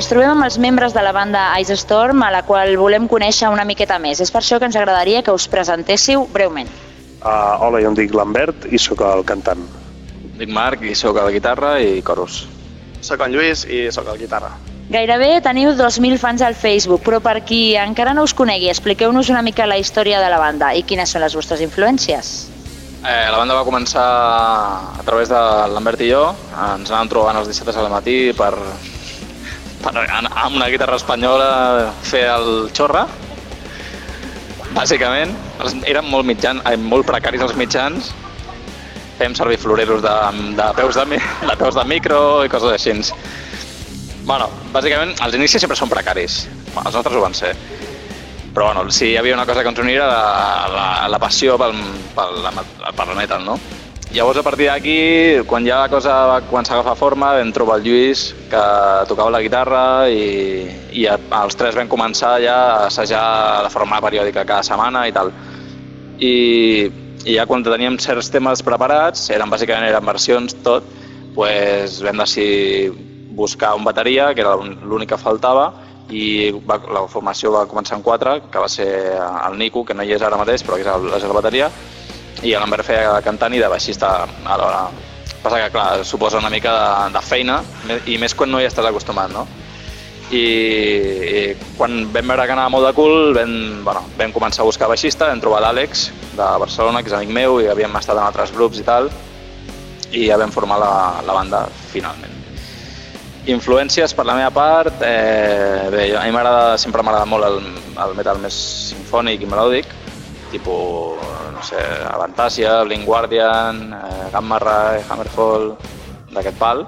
Ens trobem amb els membres de la banda Ice Storm, a la qual volem conèixer una miqueta més. És per això que ens agradaria que us presentéssiu breument. Uh, hola, jo em dic Lambert i sóc el cantant. Dic Marc i sóc a la guitarra i coros. Soc en Lluís i sóc el guitarra. Gairebé teniu 2.000 fans al Facebook, però per qui encara no us conegui, expliqueu-nos una mica la història de la banda i quines són les vostres influències. Eh, la banda va començar a través de Lambert i jo. Ens anàvem trobant els dissabtes al matí per, per amb una guitarra espanyola fer el xorra. Bàsicament, eren molt, mitjan, eh, molt precaris els mitjans. Fèiem servir floreros de, de, peus de, de peus de micro i coses així. Bueno, bàsicament, els inicis sempre són precaris. Bueno, els nostres ho van ser. Però bueno, si hi havia una cosa que ens unia era la, la, la passió pel, pel, per el metal, no? Llavors, a partir d'aquí, quan ja la cosa va començar a agafar forma, vam trobar el Lluís, que tocava la guitarra, i, i els tres vam començar ja a assajar de forma periòdica cada setmana i tal. I, i ja quan teníem certs temes preparats, eren bàsicament eren versions tot, pues vam decidir buscar un bateria, que era l'únic que faltava, i va, la formació va començar en quatre, que va ser el Nico, que no hi és ara mateix, però que és, el, és la bateria, i l'Ambert feia cantant i de baixista alhora. Passa que, clar, suposa una mica de, de feina, i més quan no hi estàs acostumat, no? I, i quan vam veure que anava molt de cul, vam, bueno, vam començar a buscar baixista, vam trobar l'Àlex, de Barcelona, que és amic meu, i havíem estat en altres grups i tal, i ja vam formar la, la banda finalment. Influències per la meva part, eh, bé, a mi m'agrada, sempre m'agrada molt el, el metal més sinfònic i melòdic, tipus, no sé, Avantasia, Blind Guardian, eh, Gamma Ray, Hammerfall, d'aquest pal.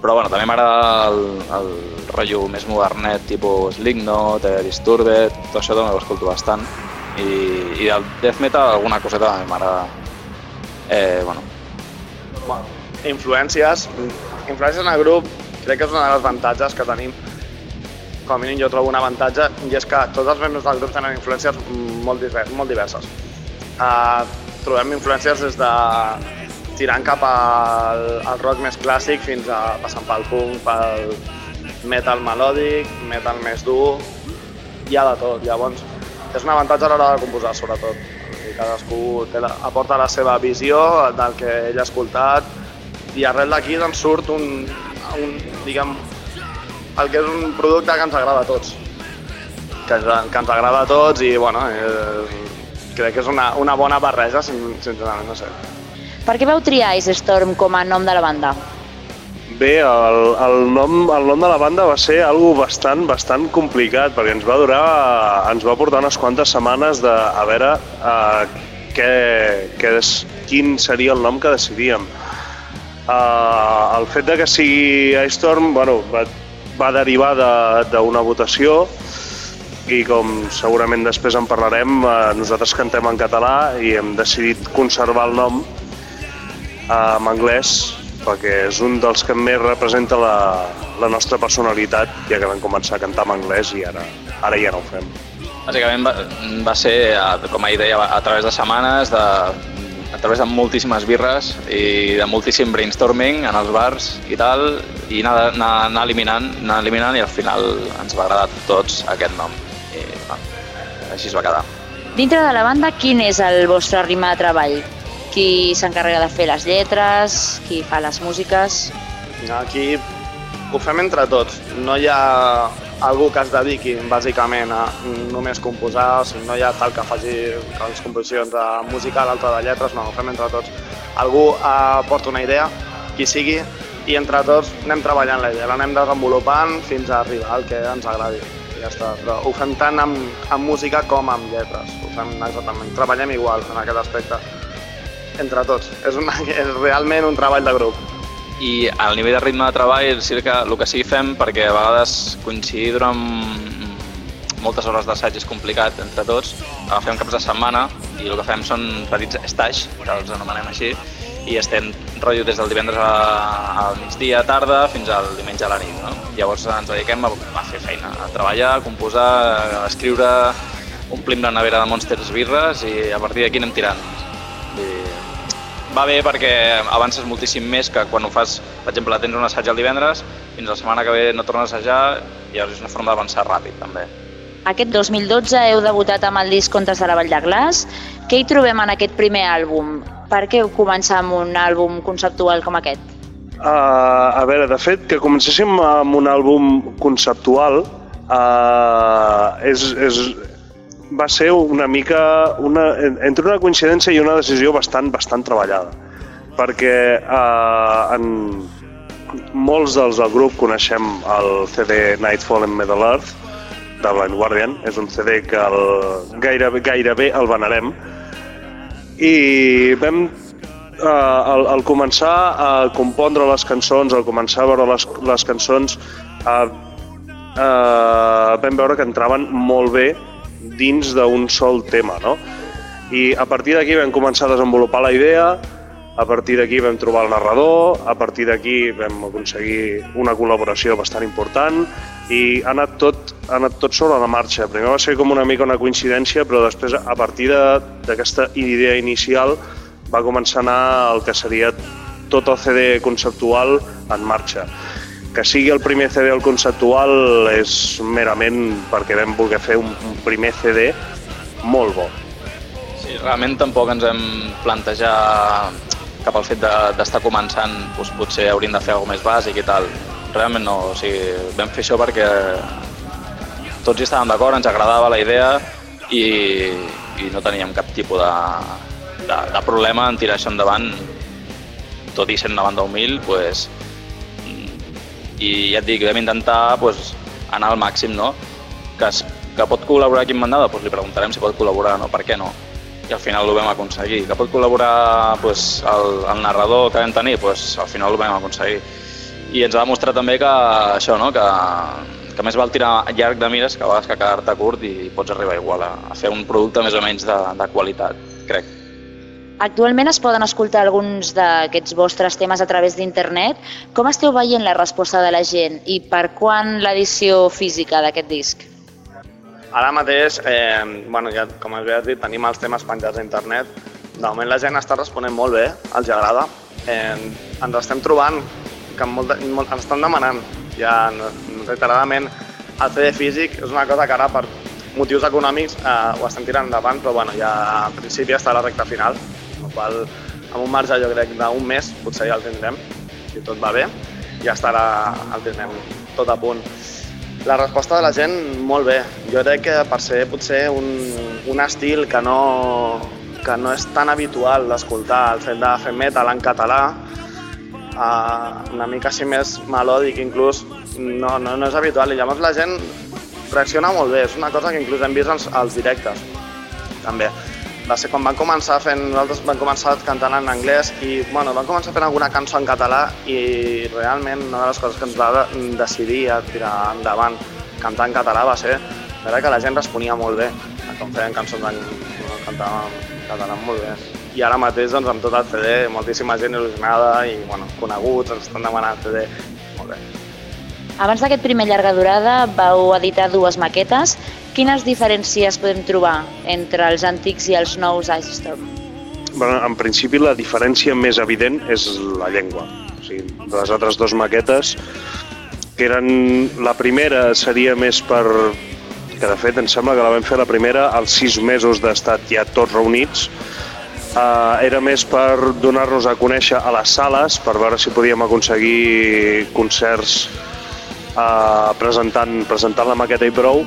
Però bueno, també m'agrada el, el rotllo més modernet, tipus Slipknot, eh, Disturbed, tot això també ho escolto bastant. I, i del death metal alguna coseta també m'agrada. Eh, bueno, Bueno, influències. Influències en el grup crec que és un dels avantatges que tenim. Com a mínim jo trobo un avantatge i és que tots els membres del grup tenen influències molt, diver molt diverses. Uh, trobem influències des de tirant cap al, al rock més clàssic fins a passant pel punk, pel metal melòdic, metal més dur, hi ha de tot. Llavors, és un avantatge a l'hora de composar, sobretot. I cadascú té la, aporta la seva visió del que ell ha escoltat i arrel d'aquí doncs, surt un, un, diguem, el que és un producte que ens agrada a tots. Que, ens- que ens agrada a tots i, bueno, eh, crec que és una, una bona barreja, sin- sincerament, no sé. Per què vau triar Ice Storm com a nom de la banda? Bé, el, el, nom, el nom de la banda va ser algo bastant, bastant complicat, perquè ens va durar, ens va portar unes quantes setmanes de a veure uh, què, què, des- quin seria el nom que decidíem. Uh, el fet de que sigui Ice Storm bueno, va, va derivar de- d'una votació i com segurament després en parlarem, uh, nosaltres cantem en català i hem decidit conservar el nom eh, en anglès perquè és un dels que més representa la, la nostra personalitat, ja que vam començar a cantar en anglès i ara, ara ja no ho fem. Bàsicament va, va ser, eh, com ahir deia, a través de setmanes, de, a través de moltíssimes birres i de moltíssim brainstorming en els bars i tal, i anar, anar, anar eliminant, anar eliminant i al final ens va agradar a tots aquest nom. I bueno, així es va quedar. Dintre de la banda, quin és el vostre ritme de treball? Qui s'encarrega de fer les lletres? Qui fa les músiques? Aquí ho fem entre tots. No hi ha algú que es dediqui bàsicament a només composar, o sigui, no hi ha tal que faci les composicions de música, l'altre de lletres, no, ho fem entre tots. Algú eh, porta una idea, qui sigui, i entre tots anem treballant la idea, l'anem desenvolupant fins a arribar al que ens agradi. I ja està. Però ho fem tant amb, amb música com amb lletres. Ho fem exactament. Treballem igual en aquest aspecte. Entre tots. És, una, és realment un treball de grup. I al nivell de ritme de treball, que el que sí fem, perquè a vegades coincidir durant moltes hores d'assaig és complicat entre tots, agafem caps de setmana i el que fem són petits stage, que els anomenem així, i estem rotllo des del divendres a- al migdia, tarda, fins al diumenge a la nit. No? Llavors ens dediquem a, a fer feina, a treballar, a composar, a escriure, omplim la nevera de Monsters birres i a partir d'aquí anem tirant. Va bé perquè avances moltíssim més que quan ho fas, per exemple, tens un assaig el divendres, fins la setmana que ve no tornes a assajar, i llavors és una forma d'avançar ràpid, també. Aquest 2012 heu debutat amb el disc Contes de la Vall de Glaç. Què hi trobem en aquest primer àlbum? Per què començar amb un àlbum conceptual com aquest? Uh, a veure, de fet, que comencéssim amb un àlbum conceptual uh, és, és, va ser una mica una, entre una coincidència i una decisió bastant, bastant treballada. Perquè uh, en molts dels del grup coneixem el CD Nightfall in Middle Earth de Blind Guardian. És un CD que el, gairebé, gairebé el venerem. I vam eh, al, al començar a compondre les cançons, al començar a veure les, les cançons, eh, eh, vam veure que entraven molt bé dins d'un sol tema, no? I a partir d'aquí vam començar a desenvolupar la idea, a partir d'aquí vam trobar el narrador, a partir d'aquí vam aconseguir una col·laboració bastant important i ha anat tot, ha anat tot sobre la marxa. Primer va ser com una mica una coincidència, però després, a partir d'aquesta idea inicial, va començar a anar el que seria tot el CD conceptual en marxa. Que sigui el primer CD el conceptual és merament perquè vam voler fer un, un primer CD molt bo. Sí, realment tampoc ens hem plantejat cap al fet de- d'estar començant, doncs potser hauríem de fer alguna més bàsic i tal. Realment no, o sigui, vam fer això perquè tots hi estàvem d'acord, ens agradava la idea i, i no teníem cap tipus de, de, de problema en tirar això endavant, tot i sent una banda humil, pues, i ja et dic, vam intentar pues, anar al màxim, no? Que, es, que pot col·laborar amb Mandada, pues, li preguntarem si pot col·laborar no, per què no? I al final ho vam aconseguir. Que pot col·laborar pues, el, el narrador que vam tenir, pues, al final ho vam aconseguir. I ens ha demostrat també que això, no? que, que més val tirar llarg de mires que a vegades que quedar-te curt i pots arribar igual a, a fer un producte més o menys de, de qualitat, crec. Actualment es poden escoltar alguns d'aquests vostres temes a través d'internet. Com esteu veient la resposta de la gent i per quan l'edició física d'aquest disc? Ara mateix, eh, bueno, ja, com us has dit, tenim els temes penjats a internet. De moment la gent està responent molt bé, els agrada. Eh, ens estem trobant que molt, molt, ens estan demanant ja reiteradament el CD físic és una cosa que ara per motius econòmics eh, ho estem tirant endavant, però bueno, ja en principi està a la recta final, qual amb un marge jo crec d'un mes potser ja el tindrem, si tot va bé, ja estarà, el tindrem tot a punt. La resposta de la gent, molt bé. Jo crec que per ser potser un, un estil que no, que no és tan habitual d'escoltar, el fet de fer metal en català, uh, una mica així més melòdic inclús, no, no, no és habitual. I llavors la gent reacciona molt bé, és una cosa que inclús hem vist als, als directes, també va ser quan van començar fent, nosaltres vam començar cantant en anglès i bueno, vam començar fent alguna cançó en català i realment una de les coses que ens va decidir a tirar endavant cantar en català va ser veure que la gent responia molt bé com feien cançons en, cantàvem en català molt bé. I ara mateix, doncs, amb tot el CD, moltíssima gent il·lusionada i, bueno, coneguts, ens estan demanant CD. Molt bé. Abans d'aquest primer llarga durada vau editar dues maquetes. Quines diferències podem trobar entre els antics i els nous Ice Storm? Bueno, en principi la diferència més evident és la llengua. O sigui, les altres dues maquetes, que eren... La primera seria més per... que de fet em sembla que la vam fer la primera als sis mesos d'estat ja tots reunits, Uh, era més per donar-nos a conèixer a les sales, per veure si podíem aconseguir concerts uh, presentant, presentant la maqueta i prou.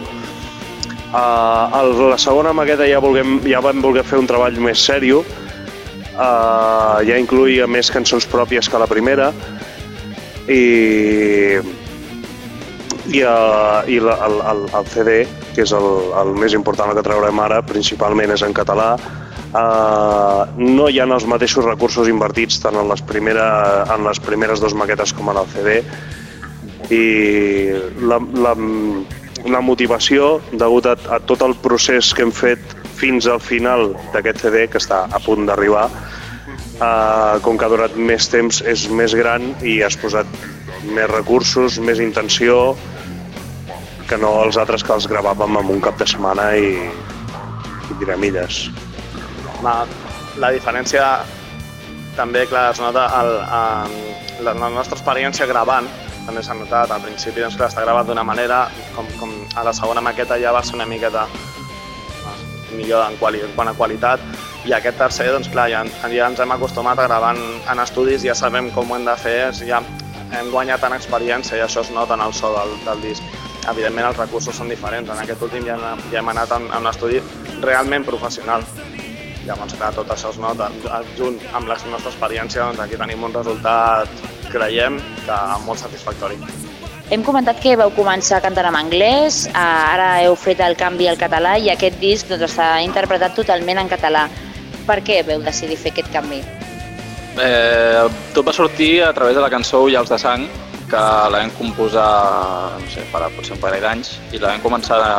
Uh, el, la segona maqueta ja, volguem, ja vam voler fer un treball més sèrio, uh, ja incluïa més cançons pròpies que la primera, i, i, uh, i la, el, el, el CD, que és el, el més important que traurem ara, principalment és en català, Uh, no hi ha els mateixos recursos invertits tant en les, primera, en les primeres dues maquetes com en el CD i la, la, la motivació degut a, a tot el procés que hem fet fins al final d'aquest CD que està a punt d'arribar. Uh, com que ha durat més temps és més gran i has posat més recursos, més intenció que no els altres que els gravàvem en un cap de setmana i, i tiramilles la, la diferència també, clar, es nota el, el, la, la nostra experiència gravant, també s'ha notat, al principi doncs, clar, està gravat d'una manera, com, com a la segona maqueta ja va ser una miqueta millor en, quali, en quant a qualitat, i aquest tercer, doncs clar, ja, ja ens hem acostumat a gravar en, en estudis, ja sabem com ho hem de fer, ja hem guanyat en experiència i això es nota en el so del, del disc. Evidentment els recursos són diferents, en aquest últim ja, ja hem anat a un estudi realment professional. Llavors, clar, tot això es nota. Junt amb la nostra experiència, doncs aquí tenim un resultat, creiem, que molt satisfactori. Hem comentat que vau començar cantant en anglès, eh, ara heu fet el canvi al català i aquest disc doncs, està interpretat totalment en català. Per què veu decidir fer aquest canvi? Eh, tot va sortir a través de la cançó Ullals de sang, que la vam composar, no sé, per, potser un parell d'anys, i la vam començar a,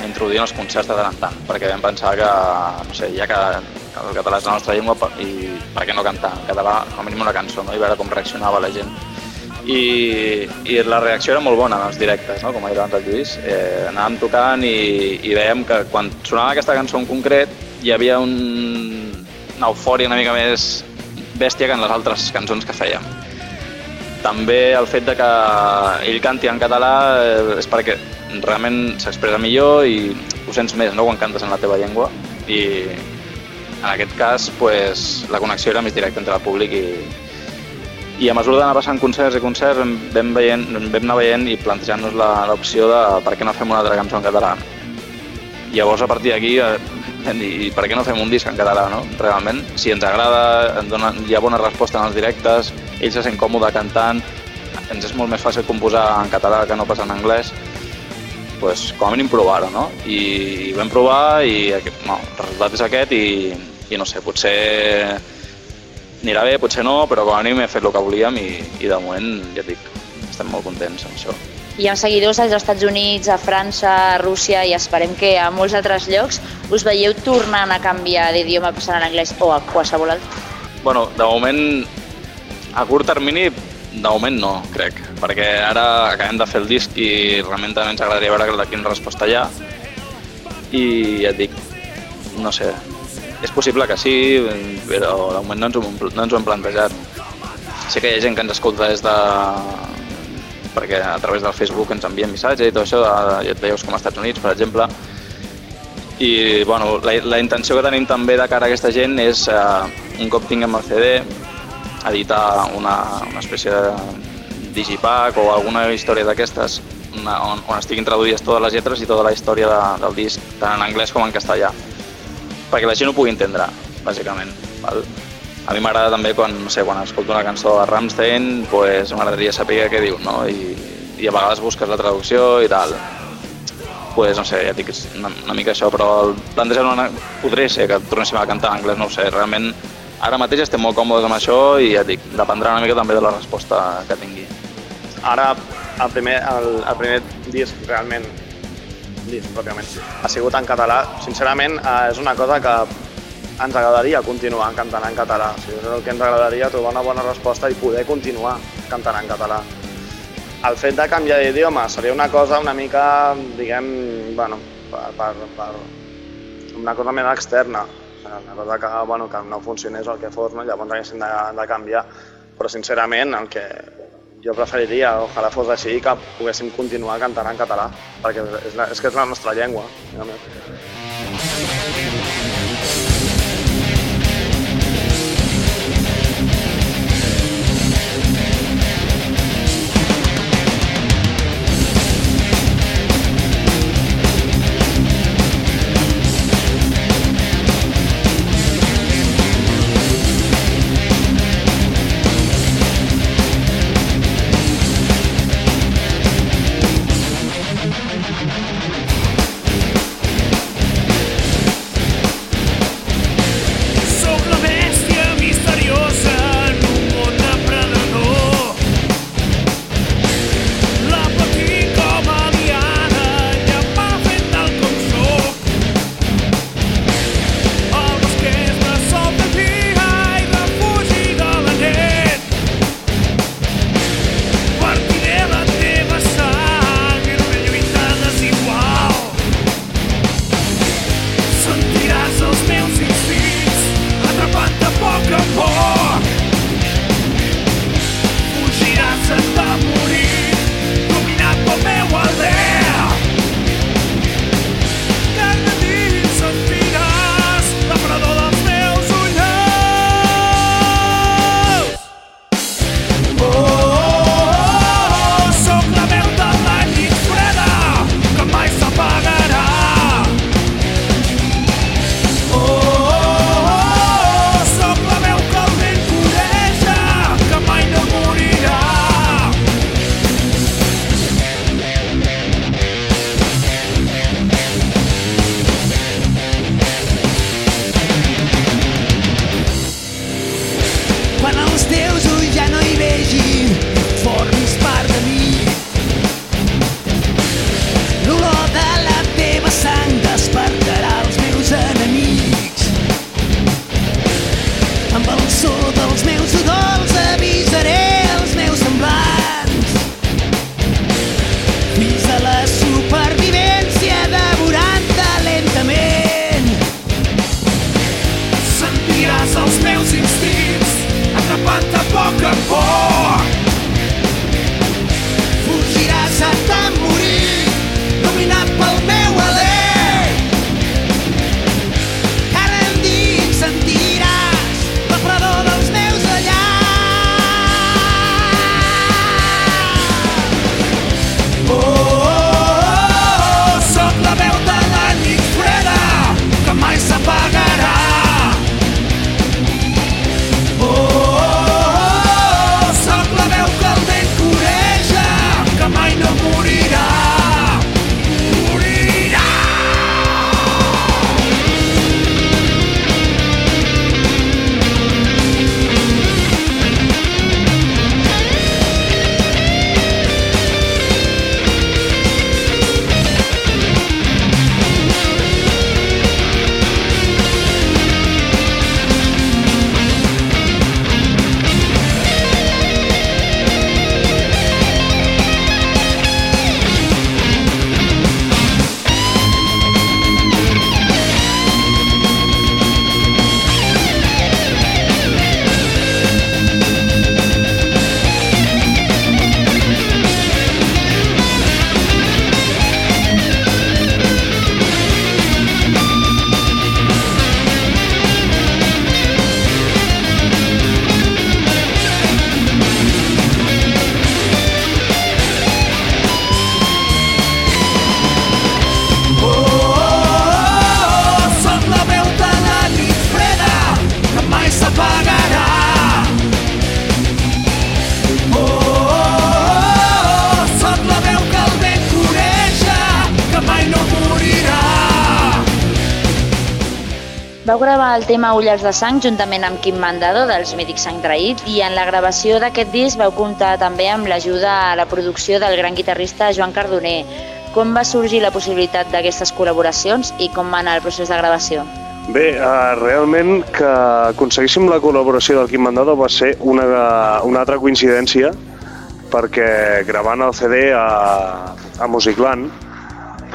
a introduir en els concerts de tant en tant, perquè vam pensar que, no sé, ja que el català és la nostra llengua i per què no cantar en català, com a mínim una cançó, no? i veure com reaccionava la gent. I, i la reacció era molt bona en els directes, no? com ha dit abans el Lluís. Eh, anàvem tocant i, i veiem que quan sonava aquesta cançó en concret hi havia un, una eufòria una mica més bèstia que en les altres cançons que fèiem. També el fet de que ell canti en català eh, és perquè realment s'expressa millor i ho sents més no? quan cantes en la teva llengua i en aquest cas pues, la connexió era més directa entre el públic i, i a mesura d'anar passant concerts i concerts vam, veient, vam anar veient i plantejant-nos l'opció de per què no fem una altra cançó en català. Llavors a partir d'aquí eh, vam dir, i per què no fem un disc en català, no? Realment, si ens agrada, ens dona, hi ha bona resposta en els directes, ell se sent còmode cantant, ens és molt més fàcil composar en català que no pas en anglès, pues, com a mínim provar-ho, no? I, I vam provar i no, el resultat és aquest i, i no sé, potser anirà bé, potser no, però com a mínim he fet el que volíem i, i de moment, ja et dic, estem molt contents amb això. Hi ha seguidors als Estats Units, a França, a Rússia i esperem que a molts altres llocs us veieu tornant a canviar d'idioma passant a l'anglès o a qualsevol altre? Bueno, de moment, a curt termini, de moment no, crec, perquè ara acabem de fer el disc i realment també ens agradaria veure quina resposta hi ha. I ja et dic, no sé, és possible que sí, però de moment no ens ho, no ens ho hem plantejat. Sé que hi ha gent que ens escolta des de... perquè a través del Facebook ens envien missatges i tot això, ja et veieu com als Estats Units, per exemple, i bueno, la, la intenció que tenim també de cara a aquesta gent és, eh, un cop tinguem el CD, editar una, una espècie digipack o alguna història d'aquestes on, on estiguin traduïdes totes les lletres i tota la història de, del disc, tant en anglès com en castellà, perquè la gent ho pugui entendre, bàsicament. Val? A mi m'agrada també quan, no sé, quan escolto una cançó de Rammstein, pues, m'agradaria saber què diu, no? I, I a vegades busques la traducció i tal. Pues, no sé, ja dic, una, una mica això, però plantejar una... podria ser que tornéssim a cantar en anglès, no ho sé, realment ara mateix estem molt còmodes amb això i ja dic, dependrà una mica també de la resposta que tingui. Ara, el primer, el, el primer disc realment, disc pròpiament, ha sigut en català. Sincerament, eh, és una cosa que ens agradaria continuar cantant en català. O sigui, és el que ens agradaria trobar una bona resposta i poder continuar cantant en català. El fet de canviar d'idioma seria una cosa una mica, diguem, bueno, per, per, per una cosa més externa, una cosa que, bueno, que no funcionés el que fos, no? llavors haguéssim de, de canviar. Però sincerament el que jo preferiria, ojalà fos així, que poguéssim continuar cantant en català, perquè és, la, és que és la nostra llengua. El tema Ulles de Sang juntament amb Quim Mandado dels Mític Sang Traït i en la gravació d'aquest disc vau comptar també amb l'ajuda a la producció del gran guitarrista Joan Cardoner. Com va sorgir la possibilitat d'aquestes col·laboracions i com va anar el procés de gravació? Bé, uh, realment que aconseguíssim la col·laboració del Quim Mandado va ser una, una altra coincidència perquè gravant el CD a, a Musicland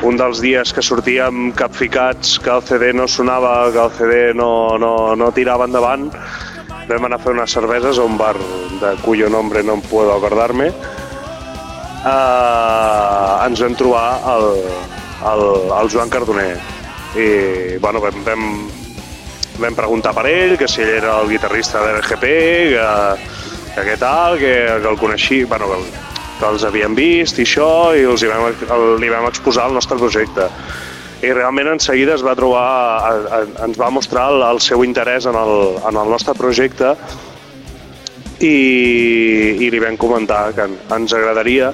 un dels dies que sortíem capficats, que el CD no sonava, que el CD no, no, no tirava endavant, vam anar a fer unes cerveses a un bar de cuyo nombre no em puedo acordar-me. Uh, ens vam trobar el, el, el Joan Cardoner i bueno, vam, vam, vam preguntar per ell, que si ell era el guitarrista de l'RGP, que, que què tal, que, que el coneixia, bueno, que, que els havíem vist i això, i els hi vam, li vam exposar el nostre projecte. I realment en seguida es va trobar, ens va mostrar el, el seu interès en el, en el nostre projecte i, i li vam comentar que ens agradaria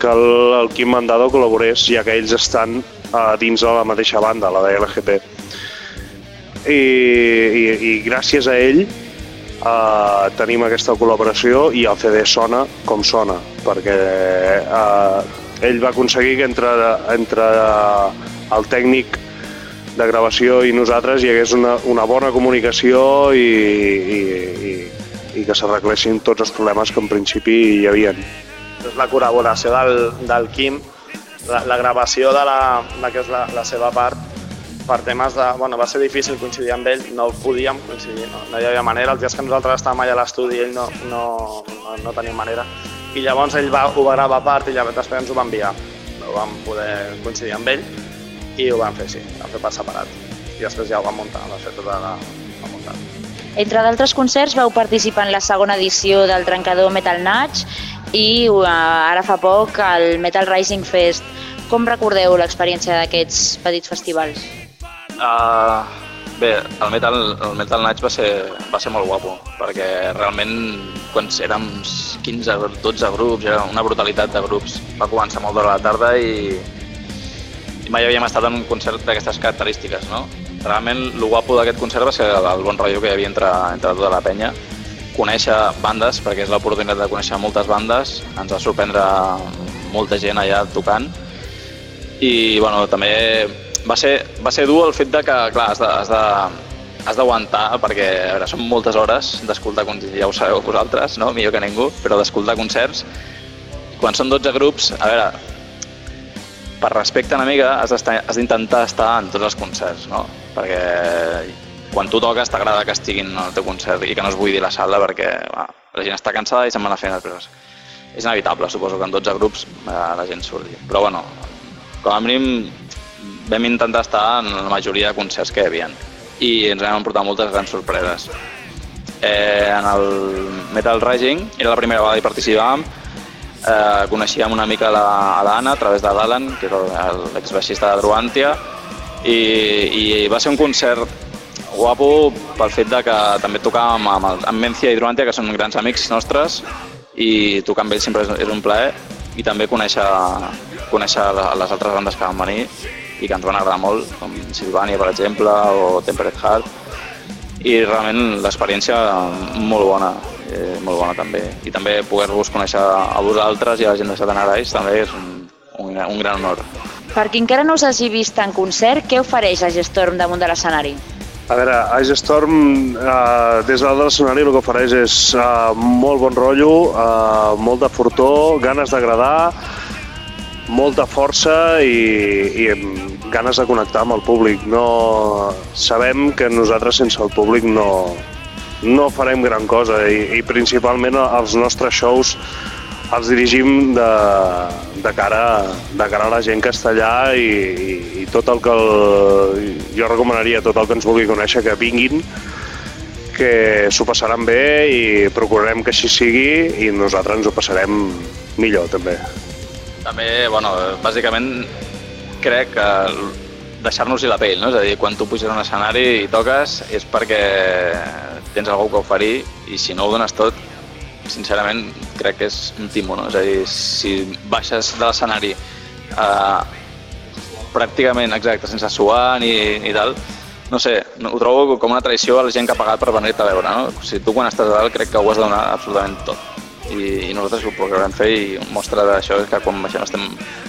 que el, el Quim Mandado col·laborés, ja que ells estan a dins de la mateixa banda, la de LGP. I, i, i gràcies a ell eh, tenim aquesta col·laboració i el CD sona com sona, perquè eh, ell va aconseguir que entre, entre el tècnic de gravació i nosaltres hi hagués una, una bona comunicació i, i, i, i que s'arreglessin tots els problemes que en principi hi havien. La col·laboració del, del Quim, la, la gravació de la, de que és la, la seva part, per temes de... Bueno, va ser difícil coincidir amb ell, no podíem coincidir, no, no hi havia manera. Els dies que nosaltres estàvem allà a l'estudi ell no, no, no, no tenia manera. I llavors ell va, ho va gravar a part i llavors després ens ho va enviar. No vam poder coincidir amb ell i ho vam fer, sí, ho vam fer per separat. I després ja ho vam muntar, va fer tota la... Va muntar. Entre d'altres concerts vau participar en la segona edició del trencador Metal Natch i uh, ara fa poc al Metal Rising Fest. Com recordeu l'experiència d'aquests petits festivals? Uh, bé, el Metal, el Metal Nights va ser, va ser molt guapo, perquè realment quan érem 15, 12 grups, era una brutalitat de grups. Va començar molt d'hora a la tarda i, i mai havíem estat en un concert d'aquestes característiques, no? Realment, el guapo d'aquest concert va ser el, el bon rotllo que hi havia entre, entre tota la penya, conèixer bandes, perquè és l'oportunitat de conèixer moltes bandes, ens va sorprendre molta gent allà tocant, i bueno, també va ser, va ser dur el fet de que, clar, has de, has de, has d'aguantar, perquè veure, són moltes hores d'escoltar, ja ho sabeu vosaltres, no? millor que ningú, però d'escoltar concerts. Quan són 12 grups, a veure, per respecte a una mica has d'intentar estar en tots els concerts, no? Perquè quan tu toques t'agrada que estiguin al teu concert i que no es buidi la sala perquè va, la gent està cansada i se'n van a fer després. És inevitable, suposo que en 12 grups eh, la gent surti. Però bueno, com a mínim vam intentar estar en la majoria de concerts que hi havia i ens vam emportar moltes grans sorpreses. Eh, en el Metal Rising era la primera vegada que hi participàvem, eh, coneixíem una mica l'Anna a través de l'Alan, que era l'exbaixista de Druantia, i, i va ser un concert guapo pel fet de que també tocàvem amb, el, amb Mencia i Druantia, que són grans amics nostres, i tocar amb ells sempre és, és un plaer, i també conèixer, conèixer les altres bandes que van venir i que ens van agradar molt, com Silvania, per exemple, o Temperate Heart, i realment l'experiència molt bona, eh, molt bona també. I també poder-vos conèixer a vosaltres i a la gent de Satanarais també és un, un, un gran honor. Per qui encara no us hagi vist en concert, què ofereix a Gestorm damunt de l'escenari? A veure, Ice Storm, eh, des de l'escenari el que ofereix és eh, molt bon rotllo, eh, molt de fortó, ganes d'agradar, molta força i, i ganes de connectar amb el públic. No, sabem que nosaltres sense el públic no, no farem gran cosa i, i principalment els nostres shows els dirigim de, de, cara, de cara a la gent que està allà i, i, i tot el que el, jo recomanaria tot el que ens vulgui conèixer que vinguin que s'ho passaran bé i procurarem que així sigui i nosaltres ens ho passarem millor també. També, bueno, bàsicament crec que deixar-nos-hi la pell, no? És a dir, quan tu puges a un escenari i toques és perquè tens algú que oferir i si no ho dones tot, sincerament crec que és un timo, no? És a dir, si baixes de l'escenari eh, pràcticament exacte, sense suar ni, ni tal, no sé, ho trobo com una traïció a la gent que ha pagat per venir-te a veure, no? Si tu quan estàs a dalt crec que ho has de donar absolutament tot. I, i nosaltres ho procurem fer i mostra d'això és que quan baixem estem,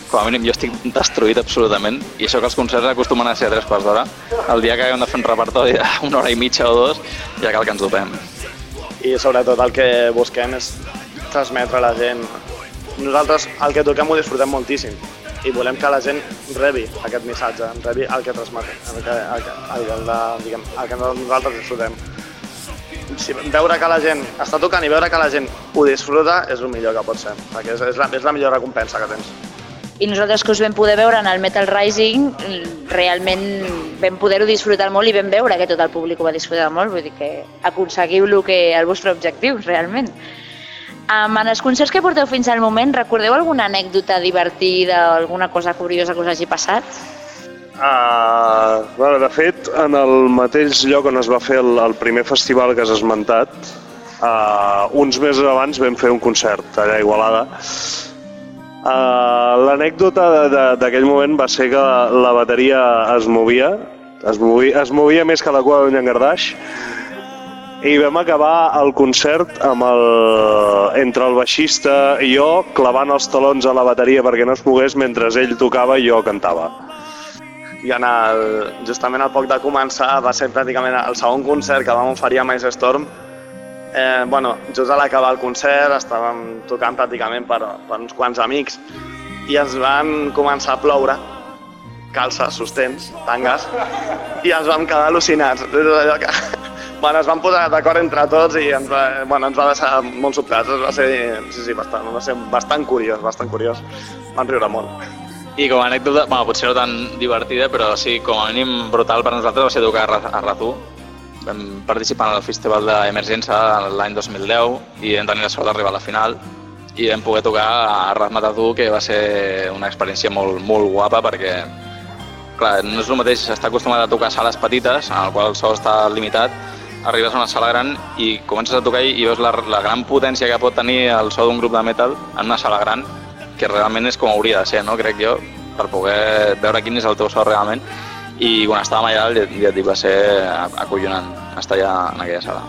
com a mínim jo estic destruït absolutament i això que els concerts acostumen a ser a tres quarts d'hora el dia que haguem de fer un repertori una hora i mitja o dos ja cal que ens dopem i sobretot el que busquem és transmetre a la gent. Nosaltres el que toquem ho disfrutem moltíssim i volem que la gent rebi aquest missatge, rebi el que transmetem, el que, el que, el, el, el, diguem, el que nosaltres disfrutem. Si veure que la gent està tocant i veure que la gent ho disfruta és el millor que pot ser, perquè és, és, la, és la millor recompensa que tens. I nosaltres que us vam poder veure en el Metal Rising, realment vam poder-ho disfrutar molt i vam veure que tot el públic ho va disfrutar molt, vull dir que aconseguiu el, que, el vostre objectiu, realment. Um, en els concerts que porteu fins al moment, recordeu alguna anècdota divertida o alguna cosa curiosa que us hagi passat? Uh, bueno, de fet, en el mateix lloc on es va fer el, el primer festival que has esmentat, uh, uns mesos abans vam fer un concert allà a Igualada. Uh, L'anècdota d'aquell moment va ser que la, la bateria es movia, es movia, es movia més que la cua d'un llangardaix, i vam acabar el concert amb el, entre el baixista i jo clavant els talons a la bateria perquè no es mogués mentre ell tocava i jo cantava i en el, justament al poc de començar va ser pràcticament el segon concert que vam oferir a Mice Storm. Eh, bueno, just a l'acabar el concert estàvem tocant pràcticament per, per uns quants amics i ens van començar a ploure calces, sostens, tangues i ens vam quedar al·lucinats. Allò que... bueno, es van posar d'acord entre tots i ens va, bueno, ens va deixar molt sobtats va ser, sí, sí, bastant, va ser bastant curiós bastant curiós, van riure molt i com a anècdota, bueno, potser no tan divertida, però sí, com a mínim brutal per nosaltres va ser tocar a Ratú. Vam participar al Festival d'Emergència l'any 2010 i vam tenir la sort d'arribar a la final i vam poder tocar a Razmatazú, que va ser una experiència molt, molt guapa perquè clar, no és el mateix estar acostumat a tocar sales petites, en el qual el so està limitat, arribes a una sala gran i comences a tocar i veus la, la gran potència que pot tenir el so d'un grup de metal en una sala gran que realment és com hauria de ser, no? crec jo, per poder veure quin és el teu so realment. I quan estàvem allà, ja, ja et dic, va ser acollonant estar allà en aquella sala.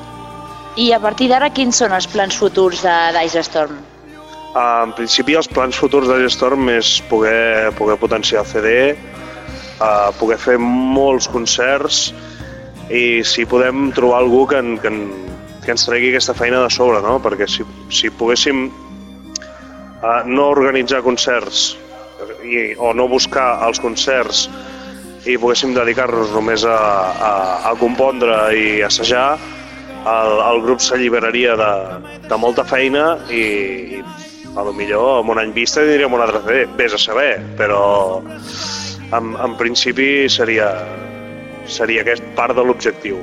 I a partir d'ara, quins són els plans futurs d'Ice Storm? Uh, en principi, els plans futurs d'Ice Storm és poder, poder potenciar el CD, uh, poder fer molts concerts i si podem trobar algú que, en, que, en, que ens tregui aquesta feina de sobre, no? perquè si, si poguéssim uh, no organitzar concerts i, o no buscar els concerts i poguéssim dedicar-nos només a, a, a compondre i assajar, el, el grup s'alliberaria de, de molta feina i, i a lo millor amb un any vista diríem un altre CD, vés a saber, però en, en principi seria, seria aquest part de l'objectiu.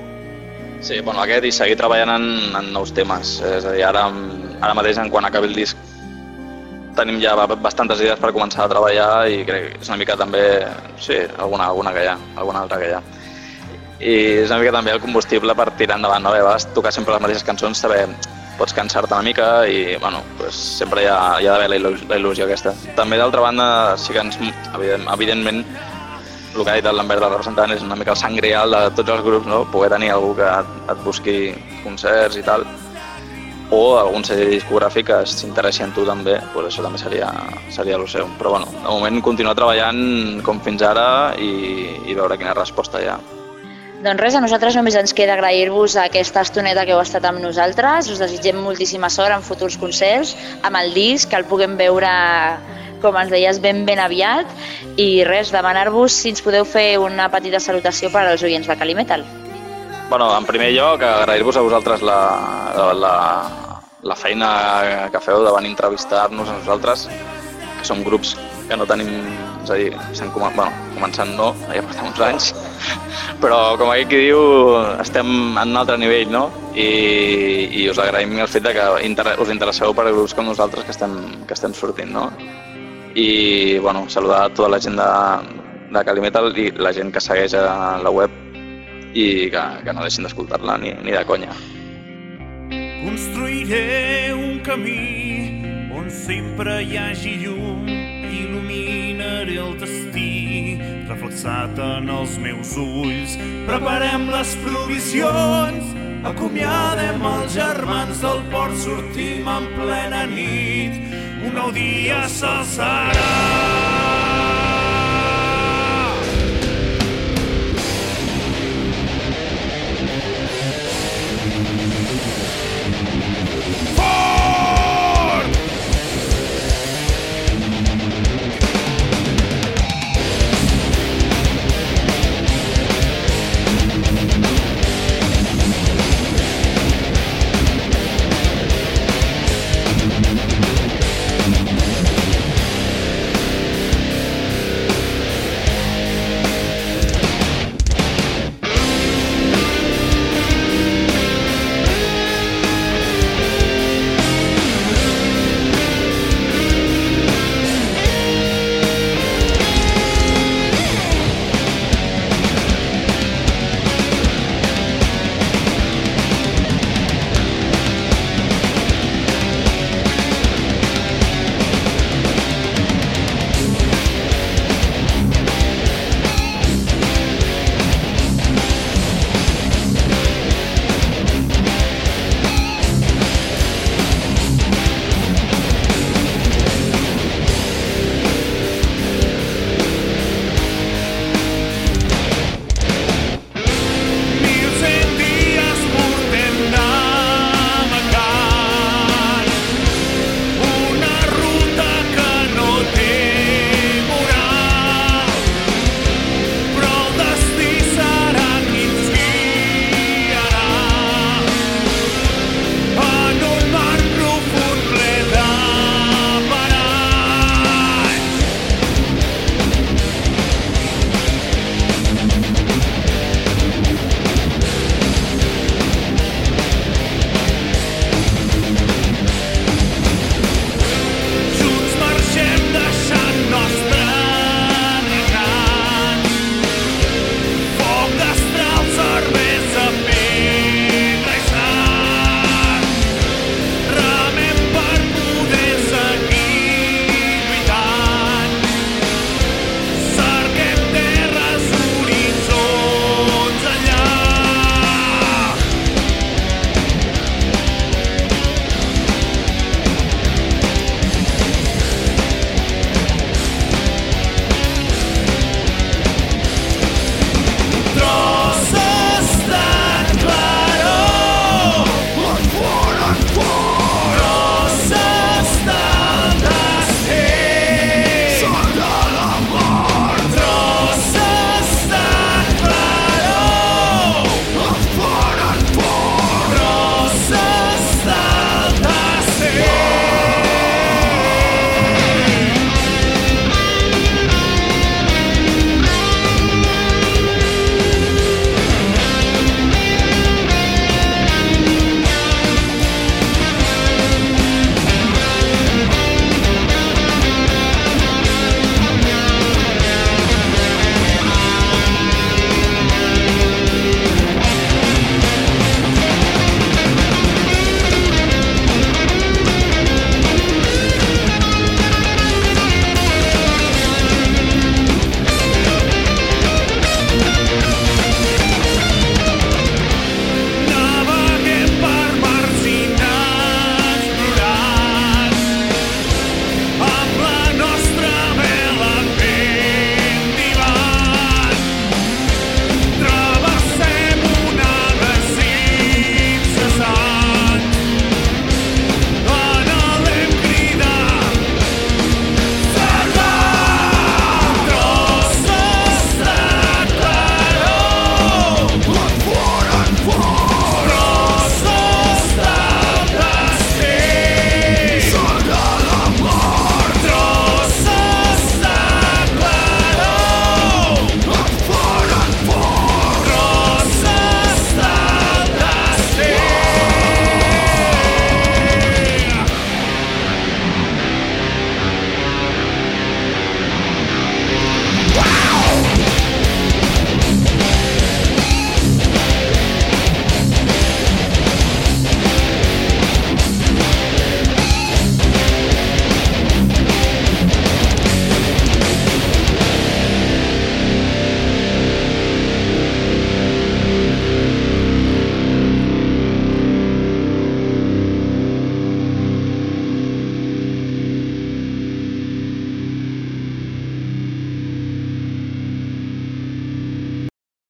Sí, bueno, aquest i seguir treballant en, en nous temes. És a dir, ara, ara mateix, en quan acabi el disc, tenim ja bastantes idees per començar a treballar i crec que és una mica també, sí, alguna, alguna que hi ha, alguna altra que hi ha. I és una mica també el combustible per tirar endavant, no? A vegades tocar sempre les mateixes cançons, també pots cansar-te una mica i, bueno, pues, sempre hi ha, hi ha d'haver la, il·lusió, aquesta. També, d'altra banda, sí que ens, evident, evidentment, el que ha dit Lambert, el representant, és una mica el sang real de tots els grups, no? poder tenir algú que et, et busqui concerts i tal, o algun segell discogràfic que s'interessi en tu també, pues això també seria, seria el seu. Però bueno, de moment continuar treballant com fins ara i, i veure quina resposta hi ha. Doncs res, a nosaltres només ens queda agrair-vos aquesta estoneta que heu estat amb nosaltres. Us desitgem moltíssima sort en futurs concerts, amb el disc, que el puguem veure, com ens deies, ben ben aviat. I res, demanar-vos si ens podeu fer una petita salutació per als oients de Calimetal. Bueno, en primer lloc, agrair-vos a vosaltres la, la, la feina que feu de venir a entrevistar-nos a nosaltres, que som grups que no tenim, és a dir, estem com, bueno, començant no, ja portem uns anys, però com aquí qui diu, estem en un altre nivell, no? I, i us agraïm el fet de que inter us interesseu per grups com nosaltres que estem, que estem sortint, no? I, bueno, saludar a tota la gent de, de Calimetal i la gent que segueix a la web i que, que no deixin d'escoltar-la ni, ni de conya. Construiré un camí on sempre hi hagi llum, il·luminaré el destí reflexat en els meus ulls. Preparem les provisions, acomiadem els germans del port, sortim en plena nit, un nou dia s'alçarà.